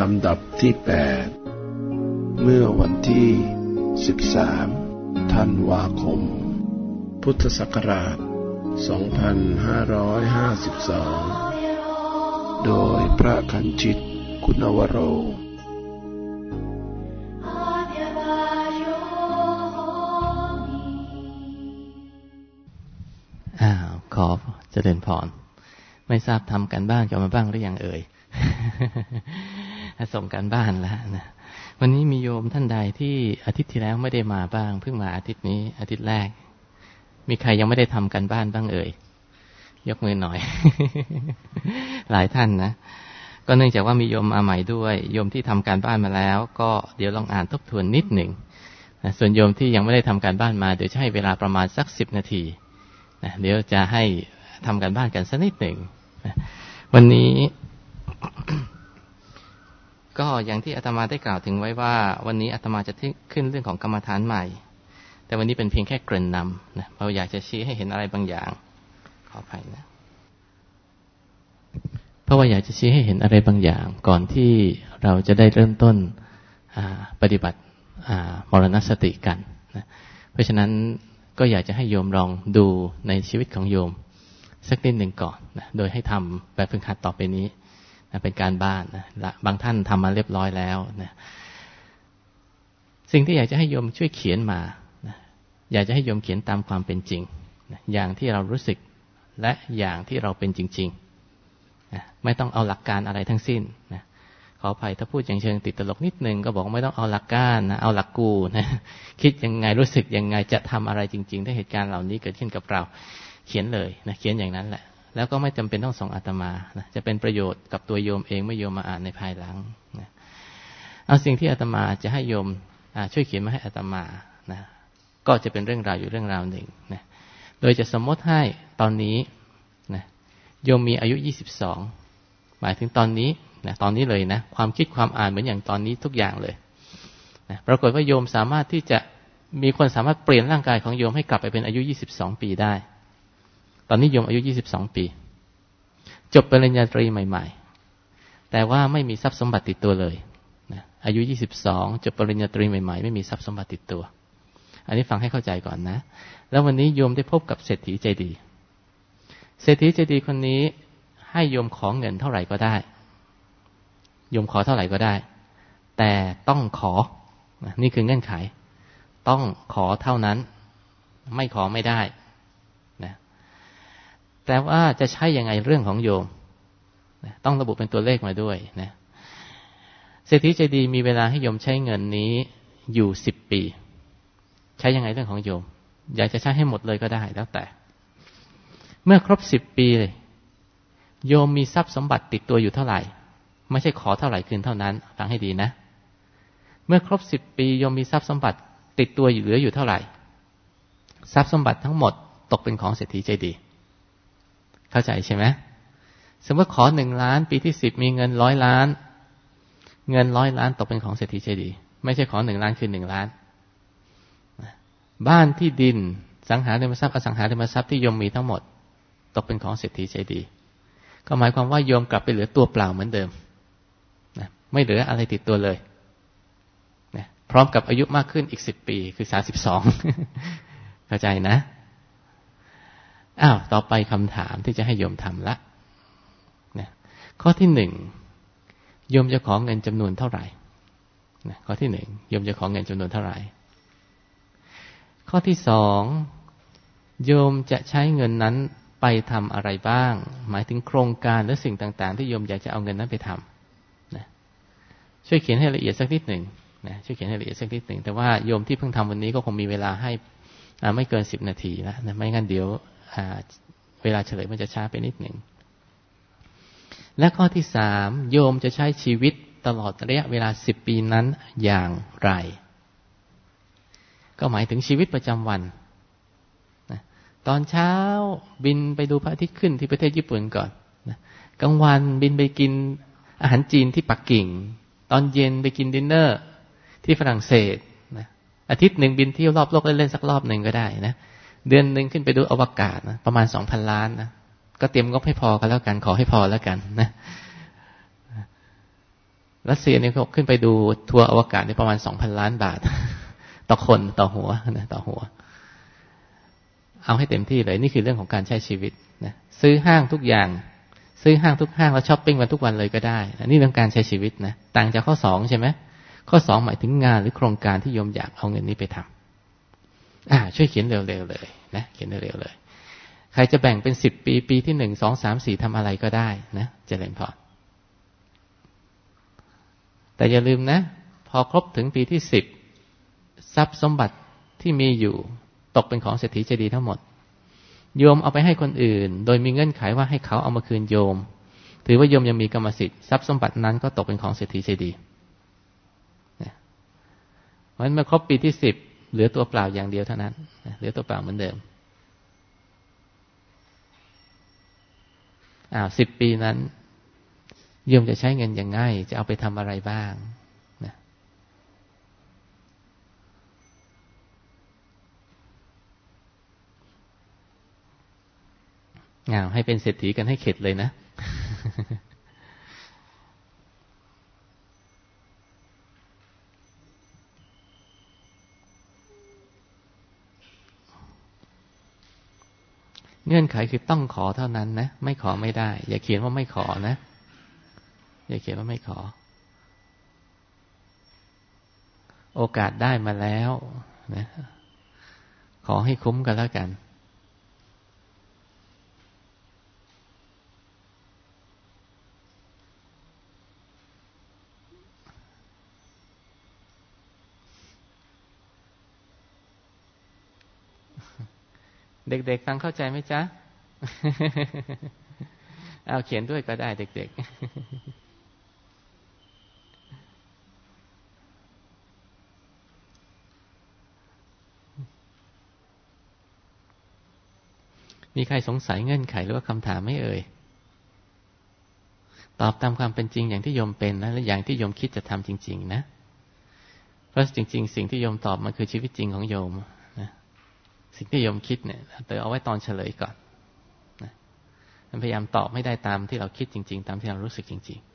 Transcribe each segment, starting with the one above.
ลำดับที่ 8 เมื่อวันที่ 13 ธันวาคม พุทธศักราช 2552 โดยพระคันชิตคุณวโร อ้าวขอเจริญพร ไม่ทราบทำกันบ้านกันมาบ้างหรือยังเอ่ย ส่งกันบ้านแล้วนะวันนี้มีโยมท่านใดที่อาทิตย์ที่แล้วไม่ได้มาบ้าง เพิ่งมาอาทิตย์นี้อาทิตย์แรก มีใครยังไม่ได้ทำกันบ้านบ้างเอ่ย ยกมือหน่อย หลายท่านนะก็เนื่องจากว่ามีโยมมาใหม่ด้วยโยมที่ทำการบ้านมาแล้ว ก็เดี๋ยวลองอ่านทบทวนนิดหนึ่งนะส่วนโยมที่ยังไม่ได้ทำการบ้านมาเดี๋ยวจะให้เวลาประมาณสักสิบนาทีนะเดี๋ยวจะให้ทำการบ้านกันสักนิดหนึ่งนะวันนี้ ก็อย่างที่อาตมาได้กล่าวถึงไว้ว่า วันนี้อาตมาจะขึ้นเรื่องของกรรมฐานใหม่ แต่วันนี้เป็นเพียงแค่เกริ่นนำนะเราอยากจะชี้ให้เห็นอะไรบางอย่าง ขออภัยนะเพราะว่าอยากจะชี้ให้เห็นอะไรบางอย่าง ก่อนที่เราจะได้เริ่มต้นปฏิบัติมรณสติกันนะเพราะฉะนั้นก็อยากจะให้โยมลองดูในชีวิตของโยม สักนิดหนึ่งก่อนนะโดยให้ทำแบบฝึกหัดต่อไปนี้ นะเป็นการบ้านนะบางท่านทำมาเรียบร้อยแล้วนะสิ่งที่อยากจะให้โยมช่วยเขียนมานะอยากจะให้โยมเขียนตามความเป็นจริงนะอย่างที่เรารู้สึกและอย่างที่เราเป็นจริงๆนะไม่ต้องเอาหลักการอะไรทั้งสิ้นนะขออภัยถ้าพูดอย่างเชิงติดตลกนิดนึงก็บอกไม่ต้องเอาหลักการนะเอาหลักกูนะคิดยังไงรู้สึกยังไงจะทำอะไรจริง ๆ ถ้าเหตุการณ์เหล่านี้เกิดขึ้นกับเรา เขียนเลยนะเขียนอย่างนั้นแหละ แล้วก็ไม่จำเป็นต้องส่งอาตมานะจะเป็นประโยชน์กับตัวโยมเองไม่โยมมาอ่านในภายหลังนะเอาสิ่งที่อาตมาจะให้โยมช่วยเขียนมาให้อาตมานะก็จะเป็นเรื่องราวอยู่เรื่องราวหนึ่งนะโดยจะสมมติให้ตอนนี้นะโยมมีอายุยี่สิบสองหมายถึงตอนนี้นะตอนนี้เลยนะความคิดความอ่านเหมือนอย่างตอนนี้ทุกอย่างเลยนะปรากฏว่าโยมสามารถที่จะมีคนสามารถเปลี่ยนร่างกายของโยมให้กลับไปเป็นอายุยี่สิบสองปีได้ ตอนนี้โยมอายุยี่สิบสองปี จบปริญญาตรีใหม่ ๆ แต่ว่าไม่มีทรัพย์สมบัติติดตัวเลยนะอายุยี่สิบสองจบปริญญาตรีใหม่ๆ ไม่มีทรัพย์สมบัติติดตัว อันนี้ฟังให้เข้าใจก่อนนะ แล้ววันนี้โยมได้พบกับเศรษฐีใจดี เศรษฐีใจดีคนนี้ให้โยมของเงินเท่าไหร่ก็ได้ โยมขอเท่าไหร่ก็ได้ แต่ต้องขอ นี่คือเงื่อนไข ต้องขอเท่านั้น ไม่ขอไม่ได้ แต่ว่าจะใช้ยังไงเรื่องของโยม ต้องระบุเป็นตัวเลขมาด้วยนะเศรษฐีใจดีมีเวลาให้โยมใช้เงินนี้อยู่สิบปี ใช้ยังไงเรื่องของโยม อยากจะใช้ให้หมดเลยก็ได้แล้วแต่ เมื่อครบสิบปีโยมมีทรัพย์สมบัติติดตัวอยู่เท่าไหร่ ไม่ใช่ขอเท่าไหร่คืนเท่านั้นฟังให้ดีนะ เมื่อครบสิบปีโยมมีทรัพย์สมบัติติดตัวอยู่เหลืออยู่เท่าไหร่ ทรัพย์สมบัติทั้งหมดตกเป็นของเศรษฐีใจดี เข้าใจใช่ไหมสมมติขอหนึ่งล้าน ปีที่สิบมีเงินร้อยล้าน เงินร้อยล้านตกเป็นของเศรษฐีใจดี ไม่ใช่ขอหนึ่งล้านคือหนึ่งล้าน บ้านที่ดินสังหาริมทรัพย์อสังหาริมทรัพย์ที่โยมมีทั้งหมด ตกเป็นของเศรษฐีใจดี ก็หมายความว่าโยมกลับไปเหลือตัวเปล่าเหมือนเดิมไม่เหลืออะไรติดตัวเลยนะพร้อมกับอายุมากขึ้นอีกสิบปีคือสาสิบสองเข้าใจนะ อ้าวต่อไปคำถามที่จะให้โยมทำละนะข้อที่หนึ่งโยมจะขอเงินจำนวนเท่าไหร่นะข้อที่หนึ่งโยมจะขอเงินจำนวนเท่าไหร่ ข้อที่สองโยมจะใช้เงินนั้นไปทำอะไรบ้าง หมายถึงโครงการหรือสิ่งต่าง ๆ ที่โยมอยากจะเอาเงินนั้นไปทำช่วยเขียนให้ละเอียดสักนิดหนึ่งนะช่วยเขียนให้ละเอียดสักนิดหนึ่งแต่ว่าโยมที่เพิ่งทำวันนี้ก็คงมีเวลาให้ไม่เกินสิบนาทีนะไม่งั้นเดี๋ยว เวลาเฉลยมันจะช้าไปนิดหนึ่ง และข้อที่สามโยมจะใช้ชีวิตตลอดระยะเวลาสิบปีนั้นอย่างไร ก็หมายถึงชีวิตประจำวันนะตอนเช้าบินไปดูพระอาทิตย์ขึ้นที่ประเทศญี่ปุ่นก่อนนะกลางวันบินไปกินอาหารจีนที่ปักกิ่ง ตอนเย็นไปกินดินเนอร์ที่ฝรั่งเศสนะอาทิตย์หนึ่งบินเที่ยวรอบโลกเล่นๆสักรอบหนึ่งก็ได้นะ เดือนหนึ่งขึ้นไปดูอวกาศนะประมาณสองพันล้านนะก็เตรียมงบให้พอกันแล้วกัน ขอให้พอแล้วกันนะรัสเซียเนี่ยเขาขึ้นไปดูทัวร์อวกาศในประมาณสองพันล้านบาท ต่อคนต่อหัวนะต่อหัว เอาให้เต็มที่เลย นี่คือเรื่องของการใช้ชีวิตนะซื้อห้างทุกอย่าง ซื้อห้างทุกห้างแล้วช้อปปิ้งวันทุกวันเลยก็ได้นี่เรื่องการใช้ชีวิตนะต่างจากข้อสองใช่ไหมข้อสองหมายถึงงานหรือโครงการที่โยมอยากเอาเงินนี้ไปทำ อ่า ช่วยเขียนเร็วๆเลยนะเขียนเร็วๆเลย ใครจะแบ่งเป็นสิบปี ปีที่หนึ่งสองสามสี่ทำอะไรก็ได้นะเจริญพรแต่อย่าลืมนะ พอครบถึงปีที่สิบทรัพย์สมบัติที่มีอยู่ ตกเป็นของเศรษฐีใจดีทั้งหมด โยมเอาไปให้คนอื่น โดยมีเงื่อนไขว่าให้เขาเอามาคืนโยม ถือว่าโยมยังมีกรรมสิทธิ์ทรัพย์สมบัตินั้นก็ตกเป็นของเศรษฐีใจดีเพราะฉะนั้นเมื่อครบปีที่สิบ เหลือตัวเปล่าอย่างเดียวเท่านั้นเหลือตัวเปล่าเหมือนเดิมอ้าวสิบปีนั้นโยมจะใช้เงินอย่างง่าย จะเอาไปทำอะไรบ้างนะงาให้เป็นเศรษฐีกันให้เข็ดเลยนะ เงื่อนไขคือต้องขอเท่านั้นนะ ไม่ขอไม่ได้ อย่าเขียนว่าไม่ขอนะ อย่าเขียนว่าไม่ขอ โอกาสได้มาแล้วนะขอให้คุ้มกันแล้วกัน เด็กๆฟังเข้าใจไหมจ๊ะ เอาเขียนด้วยก็ได้เด็ก ๆมีใครสงสัยเงื่อนไขหรือว่าคำถามไม่เอ่ย ตอบตามความเป็นจริงอย่างที่โยมเป็นนะและอย่างที่โยมคิดจะทำจริง ๆ นะ เพราะจริง ๆ สิ่งที่โยมตอบมันคือชีวิตจริงของโยม สิ่งที่โยมคิดเนี่ยเตอเอาไว้ตอนเฉลยก่อนนะมันพยายามตอบไม่ได้ตามที่เราคิดจริง ๆ ตามที่เรารู้สึกจริง ๆ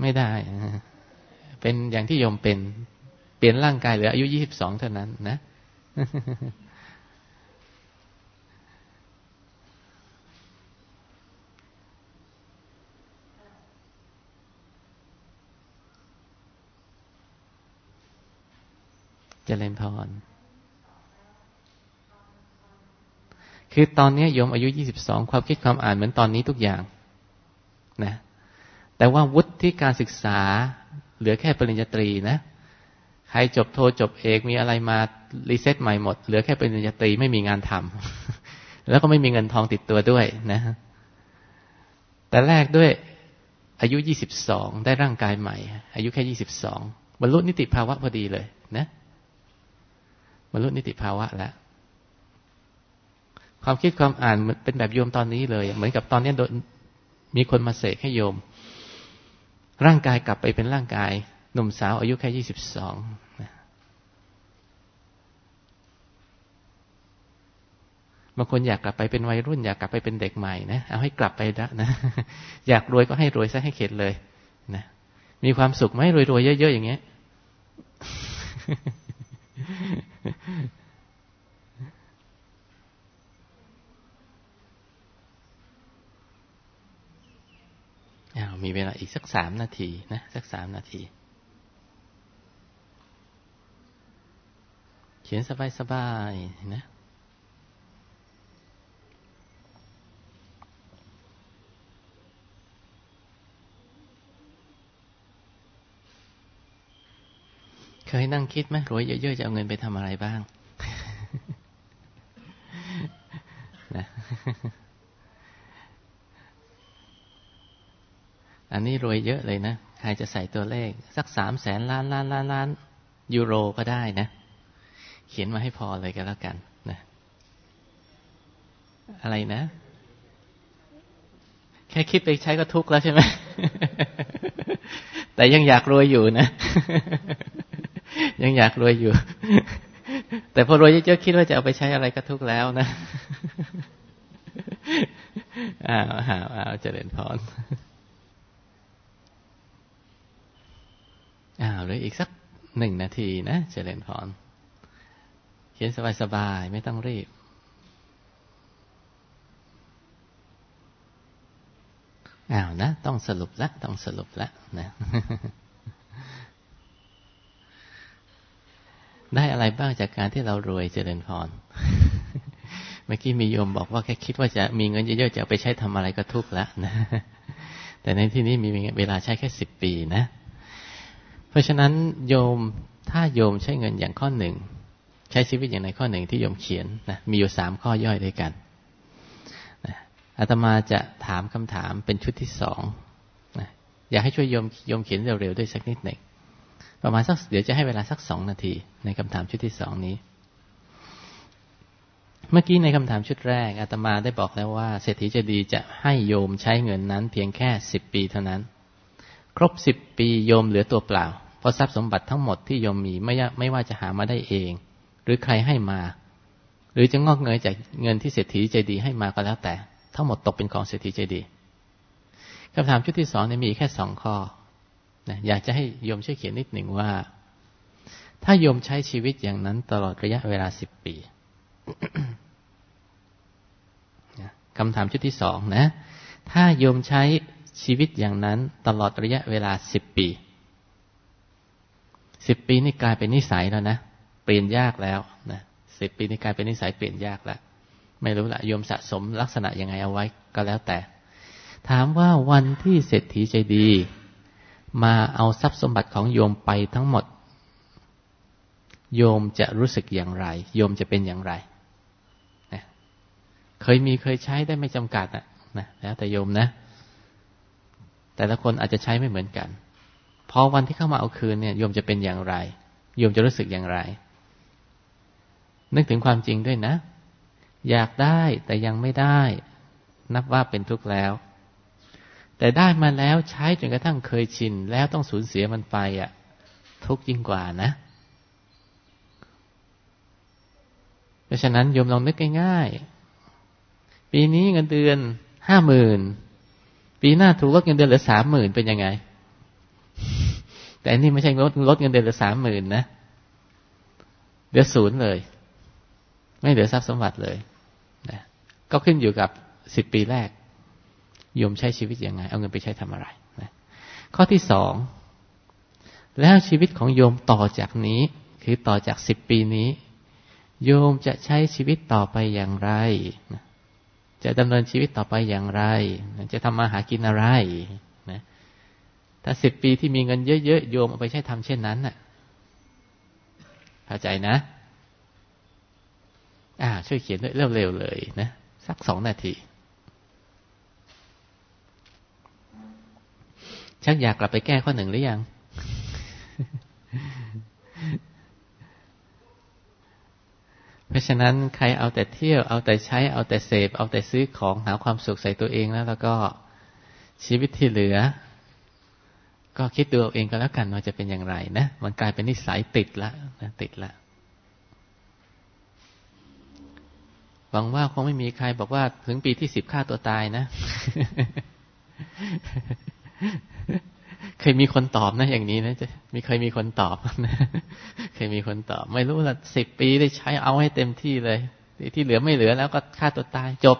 ไม่ได้เป็นอย่างที่โยมเป็น เปลี่ยนร่างกายเหลืออายุยี่สิบสองเท่านั้นนะ จเจริญพร คือตอนนี้โยมอายุยี่สิบสองความคิดความอ่านเหมือนตอนนี้ทุกอย่าง นะ แต่ว่าวุฒิที่การศึกษาเหลือแค่ปริญญาตรีนะ ใครจบโทจบเอกมีอะไรมารีเซ็ตใหม่หมด เหลือแค่เป็นปริญญาตรีไม่มีงานทำแล้วก็ไม่มีเงินทองติดตัวด้วยนะ แต่แรกด้วยอายุยี่สิบสองได้ร่างกายใหม่ อายุแค่ยี่สิบสองบรรลุนิติภาวะพอดีเลยนะ บรรลุนิติภาวะแล้วความคิดความอ่านเป็นแบบโยมตอนนี้เลย เหมือนกับตอนนี้โดนมีคนมาเสกให้โยม ร่างกายกลับไปเป็นร่างกาย หนุ่มสาวอายุแค่ยี่สิบสองบางคนอยากกลับไปเป็นวัยรุ่น อยากกลับไปเป็นเด็กใหม่นะเอาให้กลับไปนะนะ อยากรวยก็ให้รวยซะให้เข็ดเลยนะมีความสุขไหมรวยๆเยอะๆอย่างเงี้ย มีเวลาอีกสักสามนาทีนะ สักสามนาที เขียนสบายๆนะ เคยนั่งคิดไหมรวยเยอะๆจะเอาเงินไปทำอะไรบ้างนะอันนี้รวยเยอะเลยนะ ใครจะใส่ตัวเลข สักสามแสนล้านล้านล้านล้านยูโรก็ได้นะ เขียนมาให้พอเลยกันแล้วกันนะ อะไรนะ แค่คิดไปใช้ก็ทุกข์แล้วใช่ไหม แต่ยังอยากรวยอยู่นะ ยังอยากรวยอยู่ แต่พอรวยเยอะๆคิดว่าจะเอาไปใช้อะไรก็ทุกแล้วนะอ้าวอ้าวอ้าวเจริญพรอ้าวเหลืออีกสักหนึ่งนาทีนะเจริญพรเขียนสบายๆไม่ต้องรีบอ้าวนะ ต้องสรุปละ ต้องสรุปละนะ ได้อะไรบ้างจากการที่เรารวยเจริญพร เมื่อกี้มีโยมบอกว่าแค่คิดว่าจะมีเงินเยอะๆจะไปใช้ทำอะไรก็ทุกข์แล้วนะแต่ในที่นี้มีเวลาใช้แค่สิบปีนะ เพราะฉะนั้นโยมถ้าโยมใช้เงินอย่างข้อหนึ่งใช้ชีวิตอย่างในข้อหนึ่งที่โยมเขียนนะมีอยู่สามข้อย่อยด้วยกันอาตมาจะถามคำถามเป็นชุดที่สองนะอยากให้ช่วยโยมโยมเขียนเร็วๆด้วยสักนิดหนึ่ง ประมาณสักเดี๋ยวจะให้เวลาสักสองนาที ในคำถามชุดที่สองนี้ เมื่อกี้ในคำถามชุดแรกอาตมาได้บอกแล้วว่า เศรษฐีจะดีจะให้โยมใช้เงินนั้นเพียงแค่สิบปีเท่านั้น ครบสิบปีโยมเหลือตัวเปล่า เพราะทรัพย์สมบัติทั้งหมดที่โยมมีไม่ไม่ว่าจะหามาได้เอง หรือใครให้มา หรือจะงอกเงยจากเงินที่เศรษฐีใจดีให้มาก็แล้วแต่ ทั้งหมดตกเป็นของเศรษฐีใจดีคำถามชุดที่สองเนี่ยมีแค่สองข้อ นะอยากจะให้โยมช่วยเขียนนิดหนึ่งว่า ถ้าโยมใช้ชีวิตอย่างนั้นตลอดระยะเวลาสิบปีคำถามชุดที่สองนะ ถ้าโยมใช้ชีวิตอย่างนั้นตลอดระยะเวลาสิบปี สิบปีนี่กลายเป็นนิสัยแล้วนะ เปลี่ยนยากแล้วนะสิบปีนี่กลายเป็นนิสัยเปลี่ยนยากแล้ว ไม่รู้ละโยมสะสมลักษณะยังไงเอาไว้ก็แล้วแต่ ถามว่าวันที่เศรษฐีใจดี มาเอาทรัพย์สมบัติของโยมไปทั้งหมด โยมจะรู้สึกอย่างไร โยมจะเป็นอย่างไรนะเคยมีเคยใช้ได้ไม่จำกัดนะนะแล้วแต่โยมนะ แต่ละคนอาจจะใช้ไม่เหมือนกันพอวันที่เข้ามาเอาคืนเนี่ยโยมจะเป็นอย่างไร โยมจะรู้สึกอย่างไร นึกถึงความจริงด้วยนะ อยากได้แต่ยังไม่ได้ นับว่าเป็นทุกข์แล้ว แต่ได้มาแล้วใช้จนกระทั่งเคยชิน แล้วต้องสูญเสียมันไปอะ ทุกยิ่งกว่านะ เพราะฉะนั้นโยมลองนึกง่ายๆปีนี้เงินเดือนห้าหมื่นปีหน้าถูกลดเงินเดือนเหลือสามหมื่นเป็นยังไง แต่อันนี้ไม่ใช่ลดลดเงินเดือนเหลือสามหมื่นนะเหลือศูนย์เลย ไม่เหลือทรัพย์สมบัติเลยนะก็ขึ้นอยู่กับสิบปีแรก โยมใช้ชีวิตยังไง เอาเงินไปใช้ทำอะไรนะข้อที่สอง แล้วชีวิตของโยมต่อจากนี้ คือต่อจากสิบปีนี้ โยมจะใช้ชีวิตต่อไปอย่างไรจะดำเนินชีวิตต่อไปอย่างไร จะทำมาหากินอะไรนะถ้าสิบปีที่มีเงินเยอะๆ โยมเอาไปใช้ทำเช่นนั้นน่ะเข้าใจนะ อ่า ช่วยเขียนด้วยเร็วๆเลยนะ สักสองนาที ชักอยากกลับไปแก้ข้อหนึ่งหรือยัง เพราะฉะนั้นใครเอาแต่เที่ยว เอาแต่ใช้ เอาแต่เสพ เอาแต่ซื้อของหาความสุขใส่ตัวเองแล้ว แล้วก็ชีวิตที่เหลือ ก็คิดตัวเองก็แล้วกันว่าจะเป็นอย่างไรนะ มันกลายเป็นนิสัยติดละนะติดละหวังว่าคงไม่มีใครบอกว่าถึงปีที่สิบฆ่าตัวตายนะ เคยมีคนตอบนะ อย่างนี้นะจะมีเคยมีคนตอบนะเคยมีคนตอบ ไม่รู้ละสิบปีได้ใช้เอาให้เต็มที่เลย ที่เหลือไม่เหลือแล้วก็ฆ่าตัวตายจบ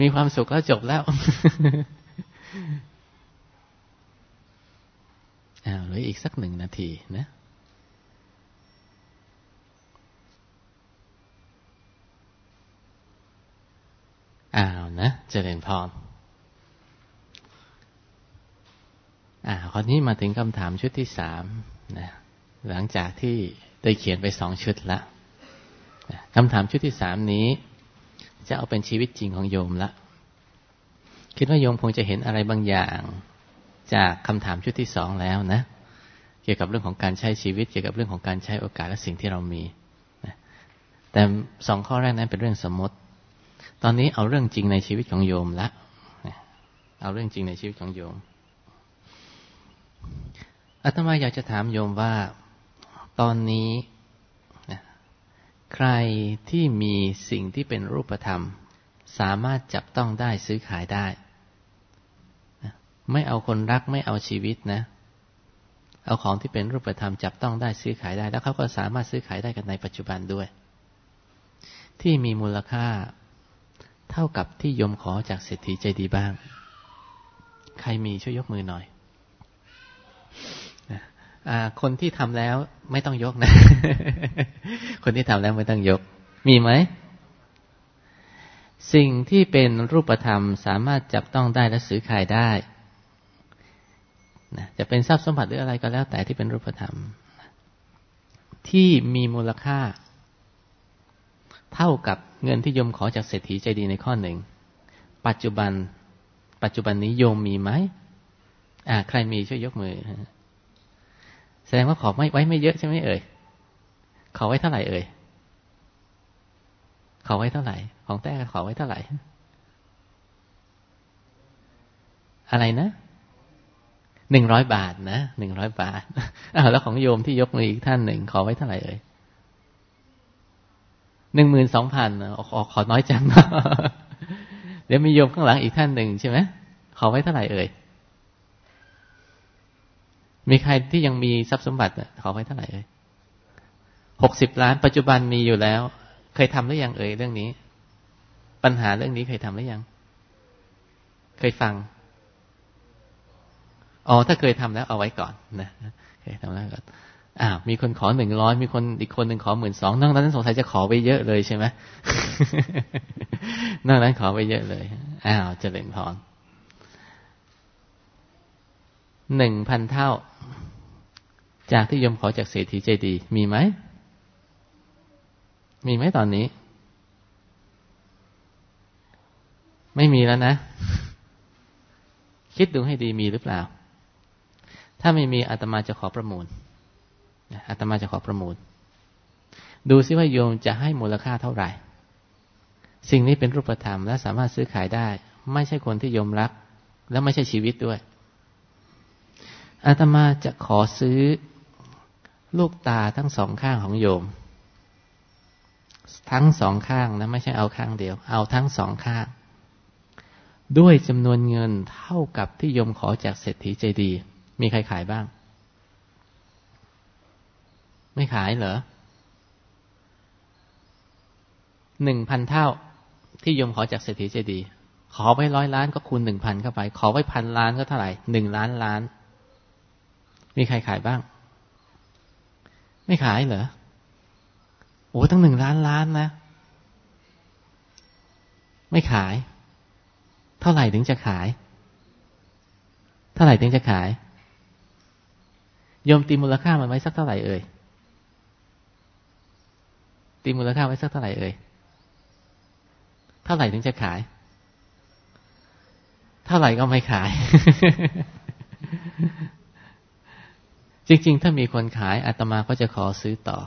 มีความสุขแล้วจบแล้วอ้าวเหลืออีกสักหนึ่งนาทีนะอ้าวนะ เจริญพร อ่าคราวนี้มาถึงคำถามชุดที่สามนะหลังจากที่ได้เขียนไปสองชุดละคำถามชุดที่สามนี้ จะเอาเป็นชีวิตจริงของโยมละ คิดว่าโยมคงจะเห็นอะไรบางอย่าง จากคำถามชุดที่สองแล้วนะ เกี่ยวกับเรื่องของการใช้ชีวิต เกี่ยวกับเรื่องของการใช้โอกาสและสิ่งที่เรามีนะแต่สองข้อแรกนั้นเป็นเรื่องสมมติ ตอนนี้เอาเรื่องจริงในชีวิตของโยมละเอาเรื่องจริงในชีวิตของโยม อาตมาอยากจะถามโยมว่า ตอนนี้ใครที่มีสิ่งที่เป็นรูปธรรม สามารถจับต้องได้ซื้อขายได้ไม่เอาคนรักไม่เอาชีวิตนะ เอาของที่เป็นรูปธรรม จับต้องได้ซื้อขายได้ แล้วเขาก็สามารถซื้อขายได้กันในปัจจุบันด้วย ที่มีมูลค่าเท่ากับที่โยมขอจากเศรษฐีใจดีบ้าง ใครมีช่วยยกมือหน่อย คนที่ทำแล้วไม่ต้องยกนะ คนที่ทำแล้วไม่ต้องยก มีไหม สิ่งที่เป็นรูปธรรมสามารถจับต้องได้และซื้อขายได้นะจะเป็นทรัพย์สมบัติหรืออะไรก็แล้วแต่ที่เป็นรูปธรรม ที่มีมูลค่า เท่ากับเงินที่โยมขอจากเศรษฐีใจดีในข้อหนึ่ง ปัจจุบัน ปัจจุบันนี้โยมมีไหม อ่า ใครมีช่วยยกมือแสดงว่าขอไม่ไว้ไม่เยอะใช่ไหมเอ่ยขอไว้เท่าไหร่เอ่ยขอไว้เท่าไหร่ ของแต้ขอไว้เท่าไหร่ อะไรนะหนึ่งร้อยบาทนะหนึ่งร้อยบาทอ้าวแล้วของโยมที่ยกมืออีกท่านหนึ่งขอไว้เท่าไหร่เอ่ยหนึ่งหมื่นสองพันขอขอน้อยจังเดี๋ยวมีโยมข้างหลังอีกท่านหนึ่งใช่ไหมขอไว้เท่าไหร่เอ่ย มีใครที่ยังมีทรัพย์สมบัติขอไว้เท่าไหร่เอ่ยหกสิบล้านปัจจุบันมีอยู่แล้ว เคยทำหรือยังเอ่ยเรื่องนี้ ปัญหาเรื่องนี้เคยทำหรือยัง เคยฟังอ๋อถ้าเคยทำแล้วเอาไว้ก่อนนะเคยทำแล้วก่อนอ้าวมีคนขอหนึ่งร้อยมีคนอีกคนหนึ่งขอหมื่นสองนอกนั้นสงสัยจะขอไปเยอะเลยใช่ไหมนอกนั้นขอไปเยอะเลยอ้าวเจริญพรหนึ่งพันเท่า จากที่ยมขอจากเศรษฐีใจดี มีไหม มีไหมตอนนี้ ไม่มีแล้วนะ คิดดูให้ดีมีหรือเปล่า ถ้าไม่มีอาตมาจะขอประมูลอาตมาจะขอประมูล ดูซิว่าโยมจะให้มูลค่าเท่าไหร่ สิ่งนี้เป็นรูปธรรมและสามารถซื้อขายได้ ไม่ใช่คนที่โยมรัก และไม่ใช่ชีวิตด้วย อาตมาจะขอซื้อลูกตาทั้งสองข้างของโยม ทั้งสองข้างนะไม่ใช่เอาข้างเดียว เอาทั้งสองข้าง ด้วยจำนวนเงินเท่ากับที่โยมขอจากเศรษฐีใจดี มีใครขายบ้าง ไม่ขายเหรอหนึ่งพันเท่าที่โยมขอจากเศรษฐีใจดี ขอไว้ร้อยล้านก็คูณหนึ่งพันเข้าไป ขอไว้พันล้านก็เท่าไหร่หนึ่งล้านล้าน มีใครขายบ้าง ไม่ขายเหรอ โอ้ตั้งหนึ่งล้านล้านนะ ไม่ขาย เท่าไหร่ถึงจะขาย เท่าไหร่ถึงจะขายยมตีมูลค่ามันไว้สักเท่าไหร่เอ่ยตีมูลค่าไว้สักเท่าไหร่เอ่ยเท่าไหร่ถึงจะขาย เท่าไหร่ก็ไม่ขาย จริง ๆ ถ้ามีคนขายอาตมาก็จะขอซื้อต่อ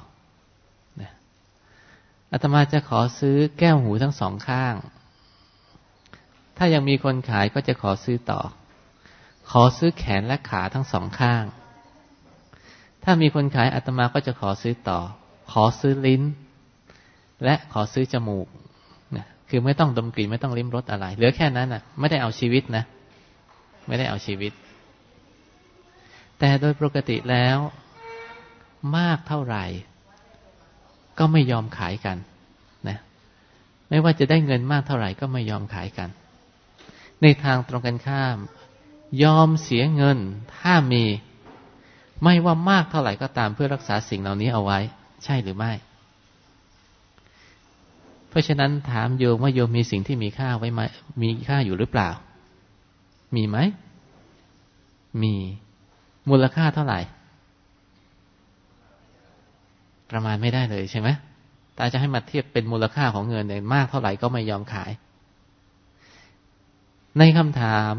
อาตมาจะขอซื้อแก้วหูทั้งสองข้าง ถ้ายังมีคนขายก็จะขอซื้อต่อ ขอซื้อแขนและขาทั้งสองข้าง ถ้ามีคนขายอาตมาก็จะขอซื้อต่อ ขอซื้อลิ้น และขอซื้อจมูกนะคือไม่ต้องดมกลิ่นไม่ต้องลิ้มรสอะไร เหลือแค่นั้นนะไม่ได้เอาชีวิตนะ ไม่ได้เอาชีวิต แต่โดยปกติแล้ว มากเท่าไหร่ ก็ไม่ยอมขายกันนะไม่ว่าจะได้เงินมากเท่าไหร่ก็ไม่ยอมขายกัน ในทางตรงกันข้าม ยอมเสียเงินถ้ามี ไม่ว่ามากเท่าไหร่ก็ตามเพื่อรักษาสิ่งเหล่านี้เอาไว้ ใช่หรือไม่ เพราะฉะนั้นถามโยมว่าโยมมีสิ่งที่มีค่าไว้ไหมมีค่าอยู่หรือเปล่า มีไหมมี มูลค่าเท่าไหร่ ประมาณไม่ได้เลยใช่ไหมต่จะให้มาเทียบเป็นมูลค่าของเงินเนี่ยมากเท่าไหร่ก็ไม่ยอมขาย ในคำถาม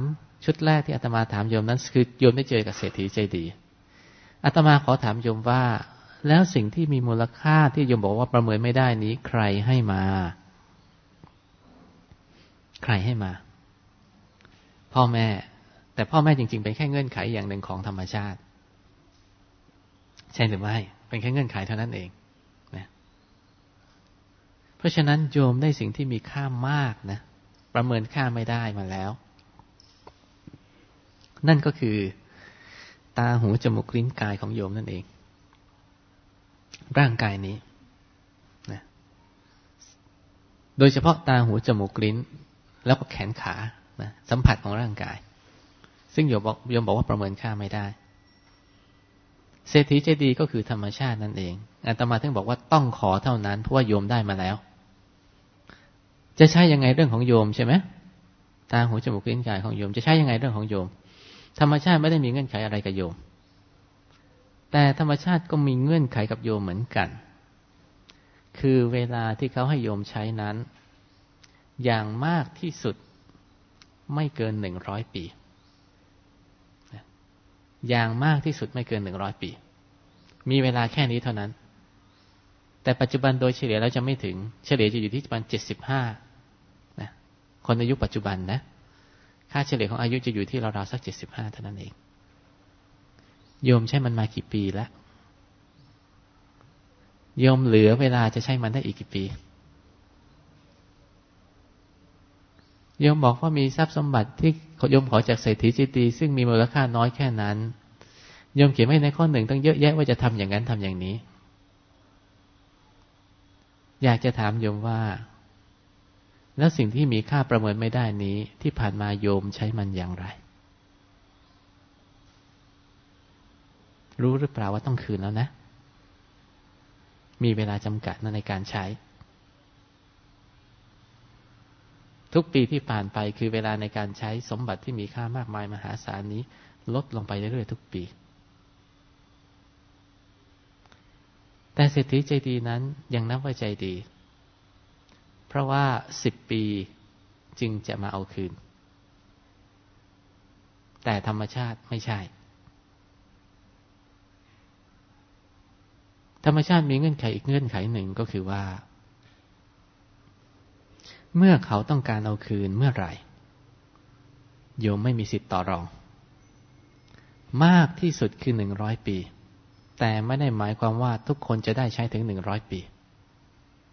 ชุดแรกที่อาตมาถามโยมนั้น คือโยมได้เจอกับเศรษฐีใจดีอาตมาขอถามโยมว่า แล้วสิ่งที่มีมูลค่าที่โยมบอกว่าประเมินไม่ได้นี้ ใครให้มา ใครให้มา พ่อแม่ แต่พ่อแม่จริง ๆ เป็นแค่เงื่อนไขอย่างหนึ่งของธรรมชาติ ใช่หรือไม่ เป็นแค่เงื่อนไขเท่านั้นเองนะเพราะฉะนั้นโยมได้สิ่งที่มีค่ามากนะ ประเมินค่าไม่ได้มาแล้ว นั่นก็คือ ตาหูจมูกลิ้นกายของโยมนั่นเอง ร่างกายนี้นะโดยเฉพาะตาหูจมูกลิ้น แล้วก็แขนขานะสัมผัสของร่างกาย ซึ่งโยมบอกโยมบอกว่าประเมินค่าไม่ได้ เศรษฐีใจดีก็คือธรรมชาตินั่นเองอาตมาถึงบอกว่าต้องขอเท่านั้นเพราะว่าโยมได้มาแล้ว จะใช้ยังไงเรื่องของโยมใช่ไหมตาหูจมูกลิ้นกายของโยม จะใช้ยังไงเรื่องของโยม ธรรมชาติไม่ได้มีเงื่อนไขอะไรกับโยม แต่ธรรมชาติก็มีเงื่อนไขกับโยมเหมือนกัน คือเวลาที่เขาให้โยมใช้นั้น อย่างมากที่สุดไม่เกินหนึ่งร้อยปี อย่างมากที่สุดไม่เกินหนึ่งร้อยปี มีเวลาแค่นี้เท่านั้น แต่ปัจจุบันโดยเฉลี่ยแล้วจะไม่ถึง เฉลี่ยจะอยู่ที่ประมาณเจ็ดสิบห้าคนอายุปัจจุบันนะ ค่าเฉลี่ยของอายุจะอยู่ที่ราวๆสักเจ็ดสิบห้าเท่านั้นเอง โยมใช้มันมากี่ปีแล้ว โยมเหลือเวลาจะใช้มันได้อีกกี่ปี โยมบอกว่ามีทรัพย์สมบัติที่โยมขอจากเศรษฐีจิตีซึ่งมีมูลค่าน้อยแค่นั้นโยมเขียนไว้ในข้อหนึ่งตั้งเยอะแยะว่าจะทำอย่างนั้นทำอย่างนี้ อยากจะถามโยมว่า แล้วสิ่งที่มีค่าประเมินไม่ได้นี้ ที่ผ่านมาโยมใช้มันอย่างไร รู้หรือเปล่าว่าต้องคืนแล้วนะ มีเวลาจำกัดในการใช้ ทุกปีที่ผ่านไปคือเวลาในการใช้สมบัติที่มีค่ามากมายมหาศาลนี้ ลดลงไปเรื่อยๆทุกปี แต่เศรษฐีใจดีนั้นยังนับว่าใจดี เพราะว่าสิบปีจึงจะมาเอาคืน แต่ธรรมชาติไม่ใช่ ธรรมชาติมีเงื่อนไขอีกเงื่อนไขหนึ่งก็คือว่า เมื่อเขาต้องการเอาคืนเมื่อไหร่ โยมไม่มีสิทธิ์ต่อรอง มากที่สุดคือหนึ่งร้อยปี แต่ไม่ได้หมายความว่าทุกคนจะได้ใช้ถึงหนึ่งร้อยปี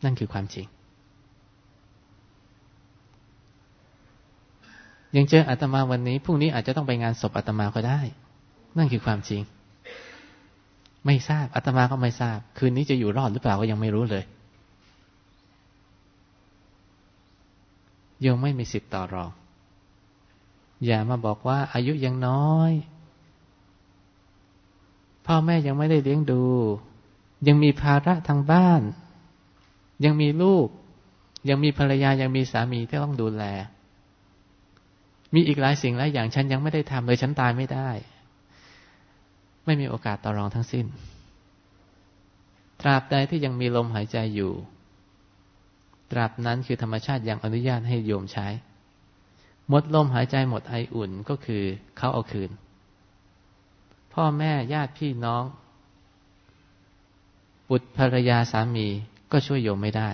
นั่นคือความจริง ยังเจออาตมาวันนี้พรุ่งนี้อาจจะต้องไปงานศพอาตมาก็ได้ นั่นคือความจริง ไม่ทราบอาตมาก็ไม่ทราบ คืนนี้จะอยู่รอดหรือเปล่าก็ยังไม่รู้เลย ยังไม่มีสิทธิ์ต่อรอง อย่ามาบอกว่าอายุยังน้อย พ่อแม่ยังไม่ได้เลี้ยงดู ยังมีภาระทางบ้าน ยังมีลูก ยังมีภรรยายังมีสามีที่ต้องดูแล มีอีกหลายสิ่งหลายอย่างฉันยังไม่ได้ทำเลยฉันตายไม่ได้ ไม่มีโอกาสต่อรองทั้งสิ้น ตราบใดที่ยังมีลมหายใจอยู่ ราบนั้นคือธรรมชาติยังอนุญาตให้โยมใช้ หมดลมหายใจหมดไออุ่นก็คือเขาเอาคืน พ่อแม่ญาติพี่น้องบุตรภรรยาสามีก็ช่วยโยมไม่ได้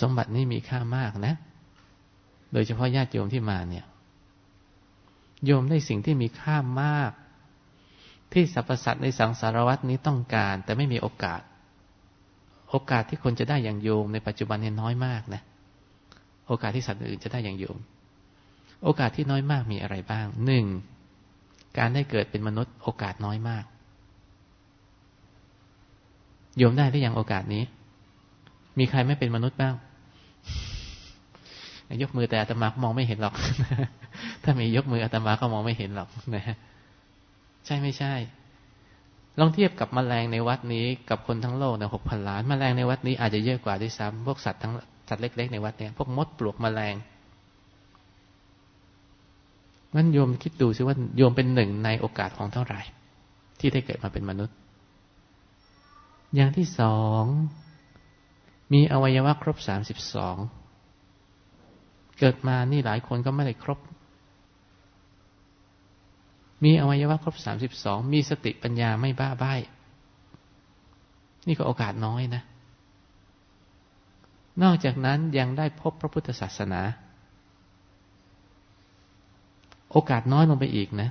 สมบัตินี้มีค่ามากนะ โดยเฉพาะญาติโยมที่มาเนี่ย โยมได้สิ่งที่มีค่ามาก ที่สรรพสัตว์ในสังสารวัตนี้ต้องการ แต่ไม่มีโอกาส โอกาสที่คนจะได้อย่างโยมในปัจจุบันเนี่ยน้อยมากนะโอกาสที่สัตว์อื่นจะได้อย่างโยม โอกาสที่น้อยมากมีอะไรบ้างหนึ่งการได้เกิดเป็นมนุษย์โอกาสน้อยมาก โยมได้หรือยังโอกาสนี้ มีใครไม่เป็นมนุษย์บ้าง ยกมือแต่อาตมาก็มองไม่เห็นหรอก ถ้ามียกมืออาตมาก็มองไม่เห็นหรอกนะ ใช่ไม่ใช่ ลองเทียบกับมแมลงในวัดนี้กับคนทั้งโลกเนี่ยหกพันล้านมแมลงในวัดนี้อาจจะเยอะกว่าด้วยซ้ำพวกสัตว์ทั้งสัตว์เล็ก ๆ ในวัดเนี่ยพวกมดปลวกมแมลงงั้นโยมคิดดูซิว่าโยมเป็นหนึ่งในโอกาสของเท่าไหร่ ที่ได้เกิดมาเป็นมนุษย์ อย่างที่สองมีอวัยวะครบสามสิบสองเกิดมานี่หลายคนก็ไม่ได้ครบ มีอวัยวะครบสามสิบสองมีสติปัญญาไม่บ้าใบ้นี่ก็โอกาสน้อยนะ นอกจากนั้นยังได้พบพระพุทธศาสนา โอกาสน้อยลงไปอีกนะ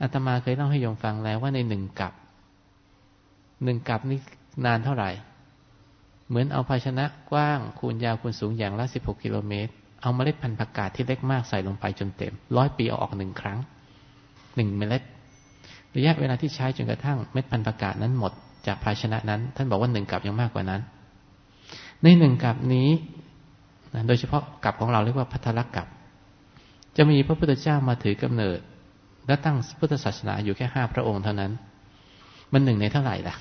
อาตมาเคยเล่าให้โยมฟังแล้วว่าในหนึ่งกับหนึ่งกับนี่นานเท่าไหร่ เหมือนเอาภาชนะกว้างคูณยาวคูณสูงอย่างละสิบหกกิโลเมตร เอาเมล็ดพันธุ์ผักกาดที่เล็กมากใส่ลงไปจนเต็มร้อยปีเอาออกหนึ่งครั้งหนึ่งเมล็ด ระยะเวลาที่ใช้จนกระทั่งเม็ดพันธุ์ผักกาดนั้นหมด จากภาชนะนั้น ท่านบอกว่าหนึ่งกับยังมากกว่านั้น ในหนึ่งกับนี้โดยเฉพาะกับของเราเรียกว่าพัทธลักกับ จะมีพระพุทธเจ้ามาถือกำเนิด และตั้งพุทธศาสนาอยู่แค่ห้าพระองค์เท่านั้น มันหนึ่งในเท่าไหร่ล่ะ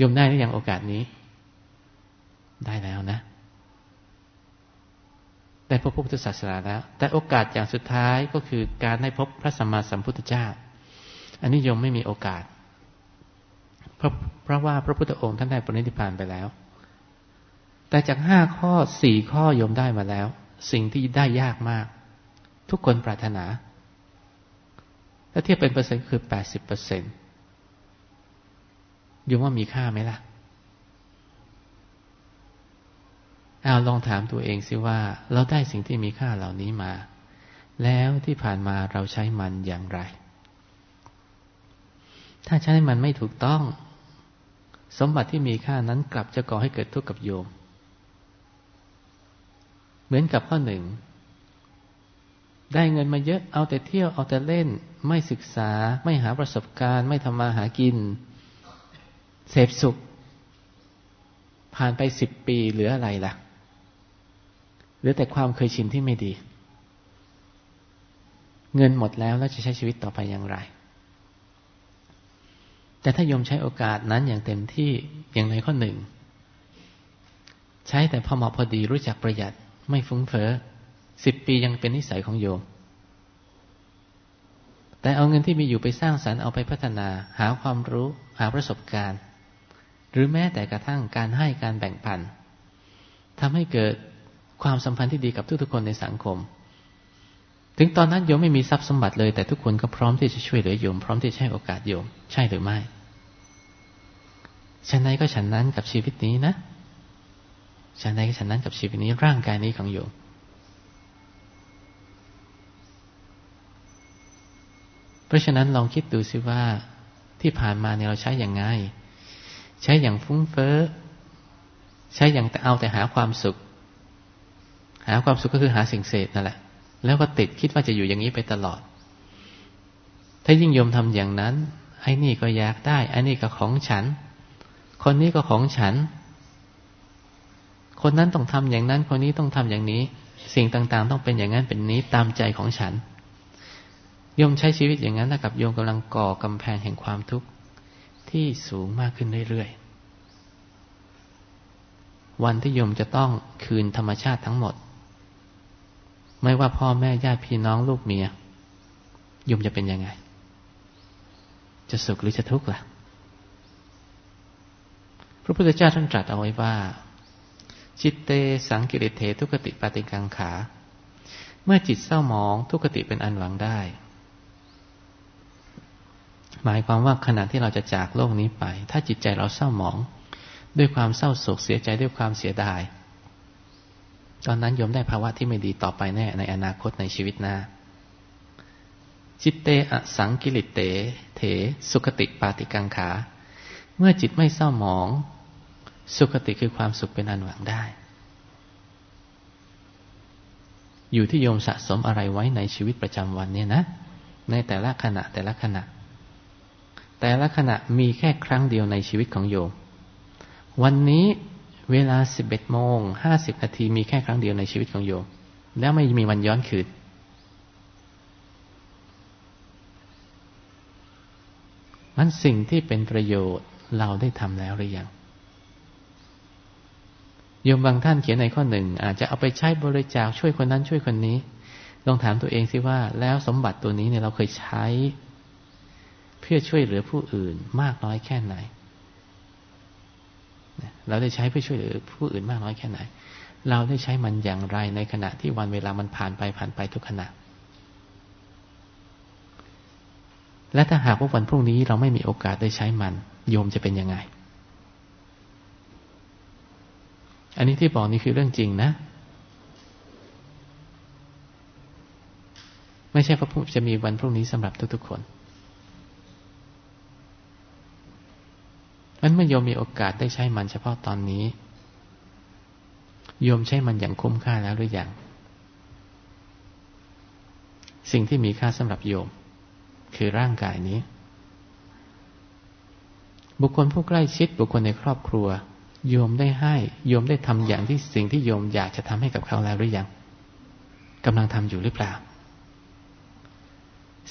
ยมได้หรือยังโอกาสนี้ ได้แล้วนะ ได้พบพุทธศาสนาแล้ว แต่โอกาสอย่างสุดท้ายก็คือการได้พบพระสัมมาสัมพุทธเจ้า อันนี้ยมไม่มีโอกาส เพราะเพราะว่าพระพุทธองค์ท่านได้ปรินิพพานไปแล้ว แต่จากห้าข้อสี่ข้อยมได้มาแล้ว สิ่งที่ได้ยากมาก ทุกคนปรารถนาถ้าเทียบเป็นเปอร์เซ็นต์คือแปดสิบเปอร์เซ็นต์ยมว่ามีค่าไหมล่ะ เอาลองถามตัวเองสิว่า เราได้สิ่งที่มีค่าเหล่านี้มา แล้วที่ผ่านมาเราใช้มันอย่างไร ถ้าใช้มันไม่ถูกต้อง สมบัติที่มีค่านั้นกลับจะก่อให้เกิดทุกข์กับโยม เหมือนกับข้อหนึ่ง ได้เงินมาเยอะเอาแต่เที่ยวเอาแต่เล่น ไม่ศึกษาไม่หาประสบการณ์ ไม่ทำมาหากิน เสพสุขผ่านไปสิบปีเหลืออะไรล่ะ หลือแต่ความเคยชินที่ไม่ดี เงินหมดแล้วแล้วจะใช้ชีวิตต่อไปอย่างไร แต่ถ้าโยมใช้โอกาสนั้นอย่างเต็มที่อย่างในข้อหนึ่ง ใช้แต่พอเหมาะพอดีรู้จักประหยัดไม่ฟุ้งเฟ้อสิบปียังเป็นนิสัยของโยม แต่เอาเงินที่มีอยู่ไปสร้างสรรค์เอาไปพัฒนา หาความรู้ หาประสบการณ์ หรือแม้แต่กระทั่งการให้การแบ่งปันทำให้เกิด ความสัมพันธ์ที่ดีกับทุกๆคนในสังคม ถึงตอนนั้นโยมไม่มีทรัพย์สมบัติเลย แต่ทุกคนก็พร้อมที่จะช่วยเหลือโยม พร้อมที่จะให้โอกาสโยม ใช่หรือไม่ฉันใดก็ฉันนั้นกับชีวิตนี้นะฉันใดก็ฉันนั้นกับชีวิตนี้ร่างกายนี้ของโยมเพราะฉะนั้นลองคิดดูสิว่าที่ผ่านมาเนี่ยเราใช้อย่างไง ใช้อย่างฟุ้งเฟ้อ ใช้อย่างแต่เอาแต่หาความสุข หาความสุขก็คือหาสิ่งเสพนั่นแหละ แล้วก็ติดคิดว่าจะอยู่อย่างนี้ไปตลอด ถ้ายิ่งยมทำอย่างนั้นไอ้นี่ก็อยากได้ไอ้นี่ก็ของฉัน คนนี้ก็ของฉัน คนนั้นต้องทำอย่างนั้น คนนี้ต้องทำอย่างนี้ สิ่งต่างๆ ต้องเป็นอย่างนั้นเป็นนี้ตามใจของฉันโยมใช้ชีวิตอย่างนั้นนะครับโยมกำลังก่อกำแพงแห่งความทุกข์ที่สูงมากขึ้นเรื่อยๆวันที่โยมจะต้องคืนธรรมชาติทั้งหมด ไม่ว่าพ่อแม่ญาติพี่น้องลูกเมียโยมจะเป็นยังไง จะสุขหรือจะทุกข์ล่ะ พระพุทธเจ้าท่านตรัสเอาไว้ว่า จิตเตสังกิริเททุกติปฏิกังขา เมื่อจิตเศร้าหมองทุกติเป็นอันหวังได้ หมายความว่าขณะที่เราจะจากโลกนี้ไป ถ้าจิตใจเราเศร้าหมอง ด้วยความเศร้าโศกเสียใจด้วยความเสียดาย ตอนนั้นโยมได้ภาวะที่ไม่ดีต่อไปแน่ในอนาคตในชีวิตหน้าจิตเตอสังกิริเต เถ สุขติปาติกังขา เมื่อจิตไม่เศร้าหมอง สุขติคือความสุขเป็นอันหวังได้ อยู่ที่โยมสะสมอะไรไว้ในชีวิตประจำวันเนี่ยนะ ในแต่ละขณะแต่ละขณะ แต่ละขณะมีแค่ครั้งเดียวในชีวิตของโยม วันนี้ เวลาสิบเอ็ดโมงห้าสิบนาทีมีแค่ครั้งเดียวในชีวิตของโยม แล้วไม่มีวันย้อนคืนมันสิ่งที่เป็นประโยชน์เราได้ทำแล้วหรือยังโยมบางท่านเขียนในข้อหนึ่งอาจจะเอาไปใช้บริจาคช่วยคนนั้นช่วยคนนี้ ลองถามตัวเองสิว่า แล้วสมบัติตัวนี้เนี่ยเราเคยใช้ เพื่อช่วยเหลือผู้อื่นมากน้อยแค่ไหน เราได้ใช้เพื่อช่วยเหลือผู้อื่นมากน้อยแค่ไหน เราได้ใช้มันอย่างไรในขณะที่วันเวลามันผ่านไปผ่านไปทุกขณะ และถ้าหากว่าวันพรุ่งนี้เราไม่มีโอกาสได้ใช้มัน โยมจะเป็นยังไง อันนี้ที่บอกนี่คือเรื่องจริงนะ ไม่ใช่พระพุทธจะมีวันพรุ่งนี้สำหรับทุกๆคนมัน เมื่อโยมมีโอกาสได้ใช้มันเฉพาะตอนนี้ โยมใช้มันอย่างคุ้มค่าแล้วหรือยัง สิ่งที่มีค่าสำหรับโยม คือร่างกายนี้ บุคคลผู้ใกล้ชิดบุคคลในครอบครัว โยมได้ให้ โยมได้ทำอย่างที่สิ่งที่โยมอยากจะทำให้กับเขาแล้วหรือยังกำลังทำอยู่หรือเปล่า